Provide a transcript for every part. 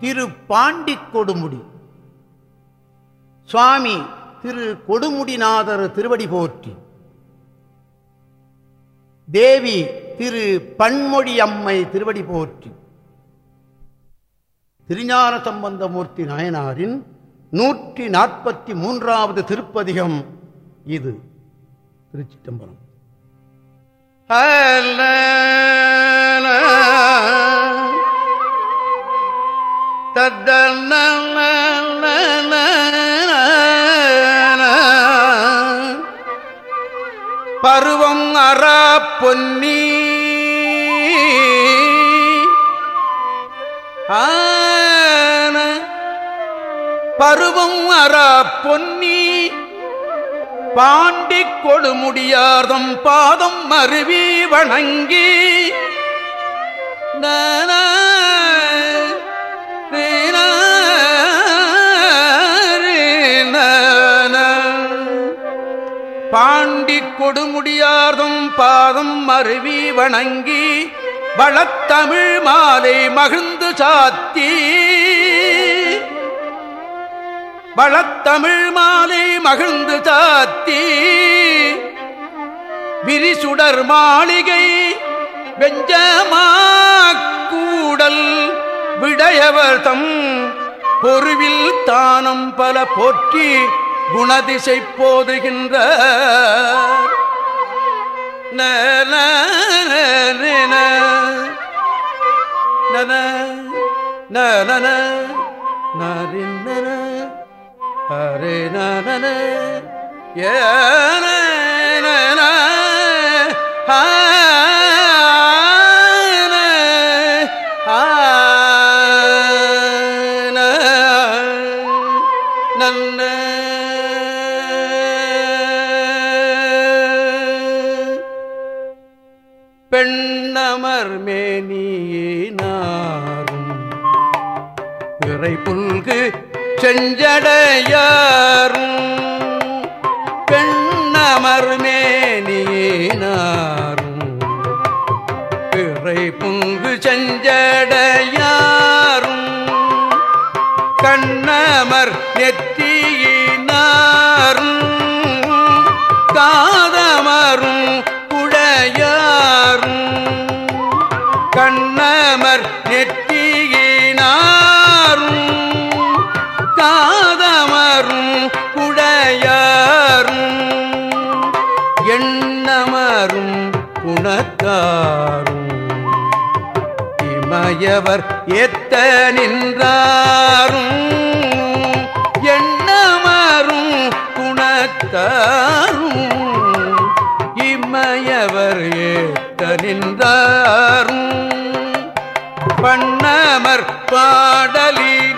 திரு பாண்டி கொடுமுடி. சுவாமி திரு கொடுமுடிநாதர் திருவடி போற்றி. தேவி திரு பன்மொழி அம்மை திருவடி போற்றி. திருஞான சம்பந்தமூர்த்தி நாயனாரின் நூற்றி நாற்பத்தி மூன்றாவது திருப்பதிகம் இது. திருச்சிட்டம்பரம் பருவம் அரா பொன்னி. ஆன பருவம் அரா பொன்னி. பாண்டி கொடுமுடியார்தம் பாதம் அருவி வணங்கி. நான பாண்டி கொடுமுடியார்தும் பாதம் மருவி வணங்கி வளத்தமிழ் மாலை மகிழ்ந்து சாத்தி. வளத்தமிழ் மாலை மகிழ்ந்து சாத்தி. விரிசுடர் மாளிகை வெஞ்சமாக்கூடல் விடையவர் தம் பொருவில் தானம் பல போற்றி குணதிசை போதுகின்ற நன நன நரிந்தன ஹரே நன ஏன புல்கு செஞ்சடையாரும். பெண்ணமர்மேனியினாரும். பிறை புங்கு செஞ்சடையாரும். கண்ணமர் நெத் இமயவர் ஏத்த நின்றாரும் எண்ணமரும் குணத்தாரும் இம்மையவர் ஏத்த நின்றாரும் பண்ணமர் பாடலினாரும்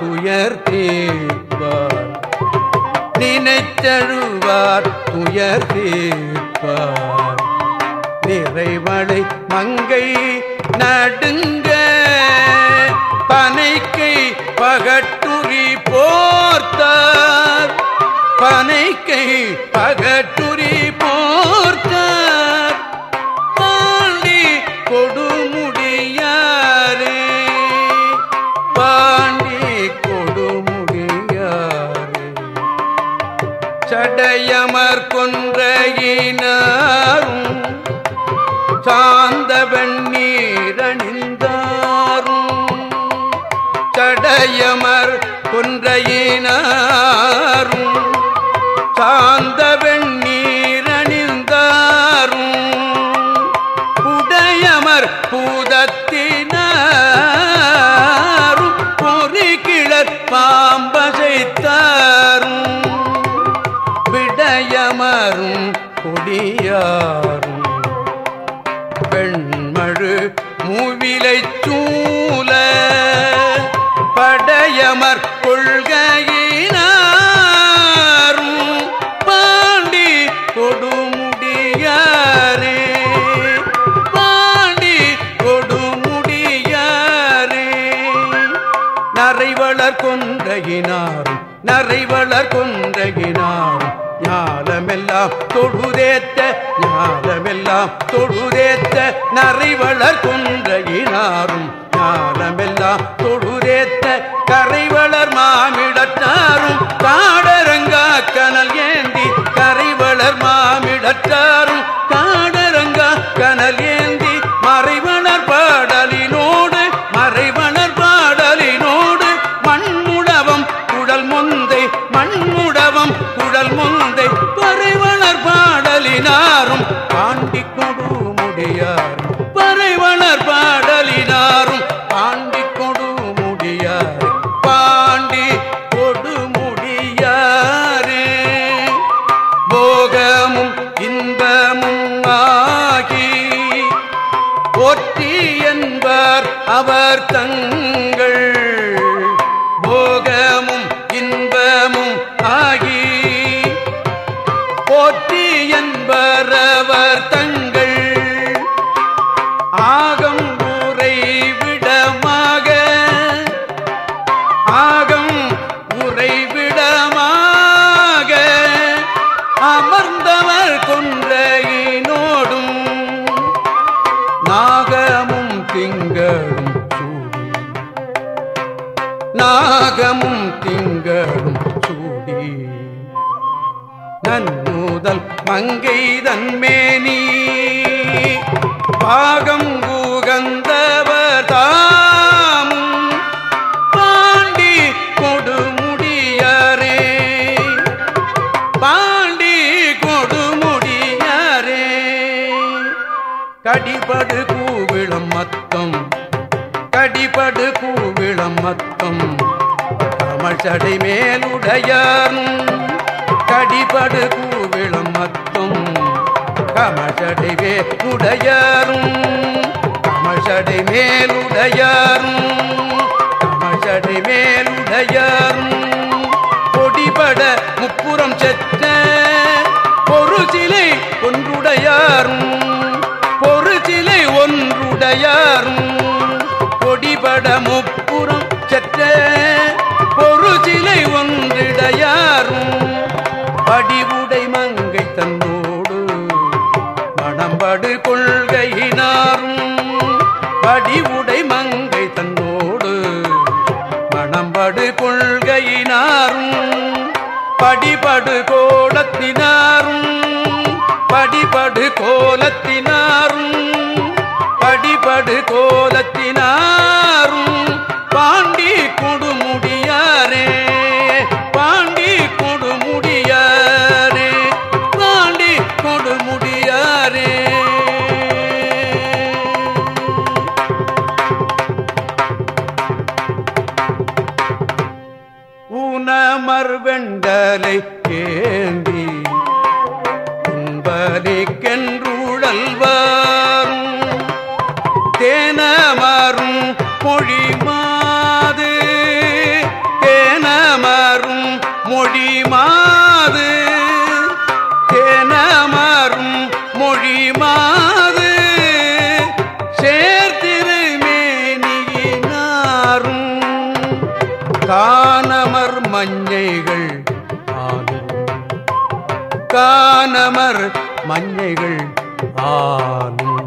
துயர் தீர்ப்பார். நினைத்தழுவார் துயர் தீர்ப்பார். நிறைவளை மங்கை நடுங்க பனைக்கை பகட்டுரி போர்த்தார். பனைக்கை பகட்டுரி வெண்ணீரணிந்தாரும் கொன்றையினாரும் நரைவளர் கொன்றையினாரும் ஞாலமெல்லாம் தொழுதேத்த ஞாலமெல்லாம் தொழுதேத்த நரைவளர் கொன்றையினாரும் பாண்டி போற்றி என்பர் தங்கள் ஆகம் உரை விடமாக ஆகம் உரை விடமாக அமர்ந்தவர் கொன்றையினோடும் நாகமும் திங்களும் நாகமும் திங்களும் சூடி. நன்முதல் மங்கை தன்மேனி. பாகம் கூகந்தவர் தாமும் பாண்டி கொடுமுடியாரே. பாண்டி கொடுமுடியாரே. கடிபடு கூவிளம் மத்தம் கடிபடு கூவிளம் மத்தம். தமிழ்ச்சடை மேலுடையாரும் கடிபடு கூ கமழ்ச்சடை மேலுடையாரும் கமழ்ச்சடை மேலுடையாரும் கமழ்ச்சடை மேலுடையாரும் கொடிபட முப்புறம் செத்த பொறு சிலை ஒன்றுடையாரும் பொறு சிலை ஒன்றுடையாரும். கொடிபட மு கோலத்தினாரும் படிபடு கோலத்தினாரும் உண்பலிக்கென்றுழல்வாரும் தேனமரும் மொழிமாது. தேனமரும் மொழிமாது. தேனமரும் மொழிமாது. சேர்த்திருமேனியினாரும் காணமர் மஞ்சைகள் ஆளும் கானமர் மஞ்சைகள் ஆனும்.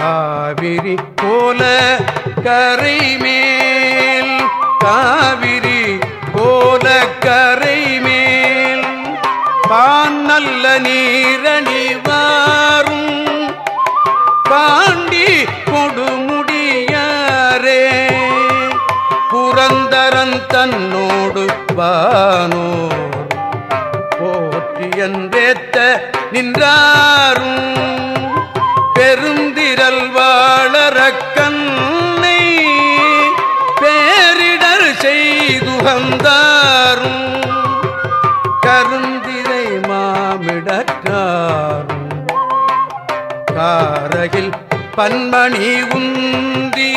காவிரி போல கரை மேல் காவிரி போல கரை மேல் பான் நல்ல நீரணி வாரும். பாண்டி கொடுமுடியாரே புரந்தரன் தன்னோடு பானோ என்றேத்த நின்றாரும். பெருந்திரல் வாழறக்கண்ணை பேரிடர் செய்துகந்தாரும் கருந்திரை மாமிடற்றாரும். காரகில் பன்மணி உந்தி.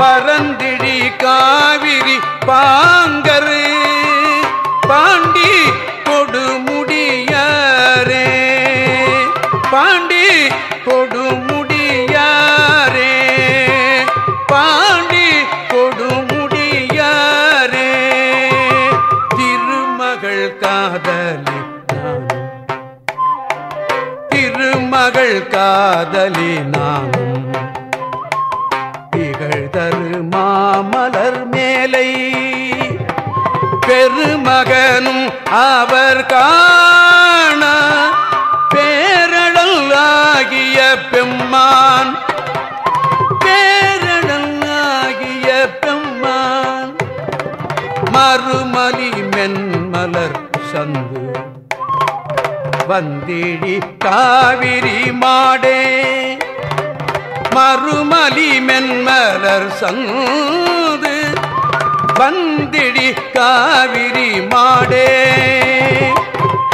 பரந்திடி காவிரி பாங்கரு இகழ் காதலி நானும் திகழ்தரு மாமலர் மேலை. பெருமகனும் அவர் காண பேரடல் ஆகிய பெம்மான். பேரடல் ஆகிய பெம்மான். மறுமலி மென்மலர் சந்து. வந்திழி காவிரி மாடே. மறுமலி மென்மலர் சந்து வந்திடி காவிரி மாடே.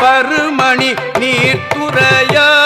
பருமணி நீர்த்துறையாரும்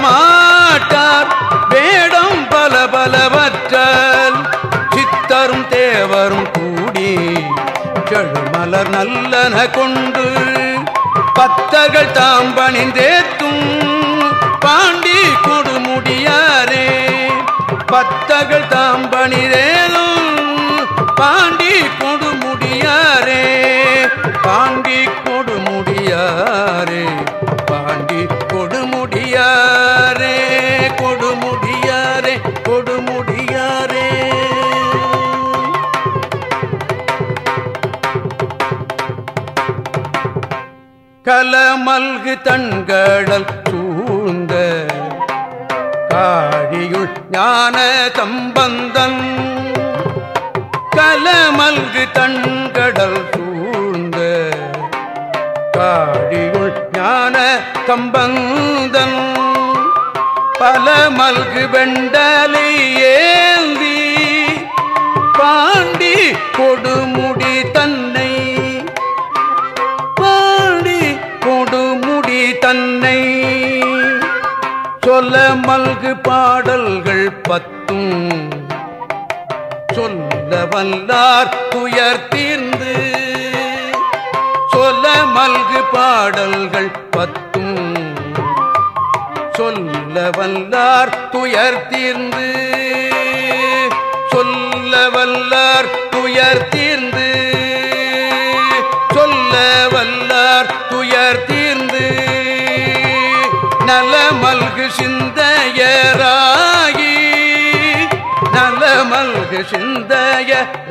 மாட்டார் வேடம் பல பலவற்றல். சித்தரும் தேவரும் கூடி செழுமலர் நல்லன கொண்டு பத்தர்கள் தாம் பணிந்தேத்த கலமல்கு தண்கடல் சூழ்ந்த காழியுள் ஞான சம்பந்தன். கலமல்கு தண்கடல் சூழ்ந்த காழியுள் ஞான சம்பந்தன். பல மல்கு வெண்டலை ஏந்தி பாண்டி கொடுமுடி தன் சொல்ல மல்கு பாடல்கள் பத்தும். சொல்ல வல்லார் துயர் தீர்ந்து. சொல்ல மல்கு பாடல்கள் பத்தும். சொல்ல வல்லார் துயர் தீர்ந்து. சொல்ல வல்லார் துயர் தீர்ந்து. சொல்ல வல்ல சிந்தையராகி நல மல்கு சிந்தையராகி.